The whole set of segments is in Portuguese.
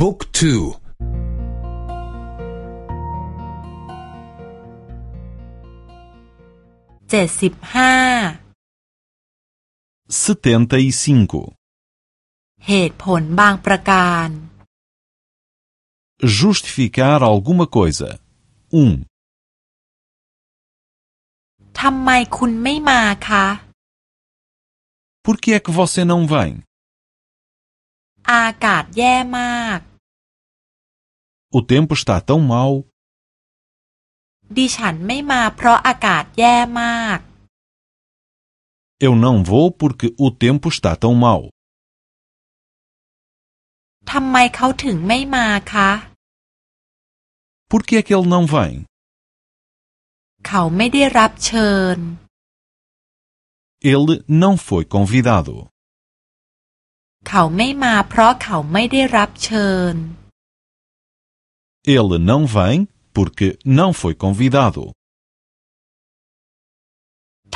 บุ๊กทูเจ็ดสิบห้า setenta e cinco เหตุผลบางประการ justificar alguma coisa um ทำไมคุณไม่มาคะ por que é que você não vem อากาศแย่มาก o tempo está tão mau ดิฉันไม่มาเพราะอากาศแย่มาก eu não vou porque o tempo está tão mau ทำไมเขาถึงไม่มาคะ por que é que ele não vem เขาไม่ได้รับเชิญ ele não foi convidado เขาไม่มาเพราะเขาไม่ได้รับเชิญ ele não vem porque não foi convidado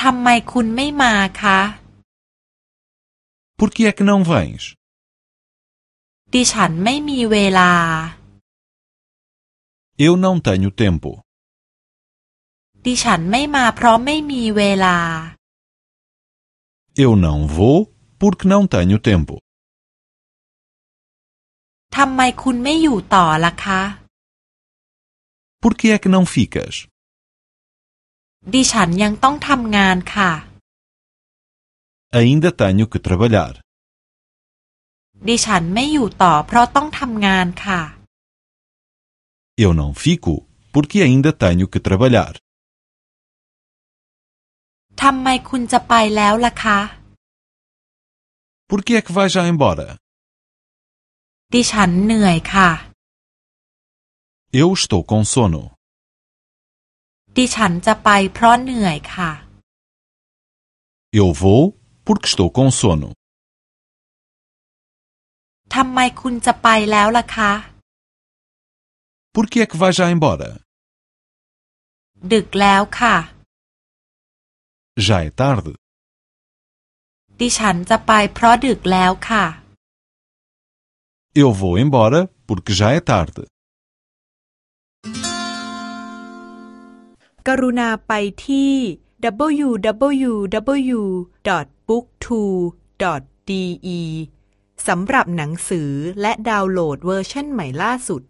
ทำไมคุณไม่มาคะ por que é que não vens ดิฉันไม่มีเวลา eu não tenho tempo ดิฉันไม่มาเพราะไม่มีเวลา eu não vou porque não tenho tempo ทำไมคุณไม่อยู่ต่อล่ะคะ por que é que não ficas ดิฉันยังต้องทำงานค่ะ ainda tenho que trabalhar ดิฉันไม่อยู่ต่อเพราะต้องทำงานค่ะ eu não fico porque ainda tenho que trabalhar ทำไมคุณจะไปแล้วล่ะคะ por que é que vai já embora ดิฉันเหนื่อยค่ะ eu estou com sono ดิฉันจะไปเพราะเหนื่อยค่ะ eu vou porque estou com sono ทำไมคุณจะไปแล้วล่ะคะ por que é que vai já embora ดึกแล้วค่ะ já é tarde ดิฉันจะไปเพราะดึกแล้วค่ะ eu vou embora porque já é tarde กรุณาไปที่ www.booktwo.de สำหรับหนังสือและดาวน์โหลดเวอร์ชันใหม่ล่าสุด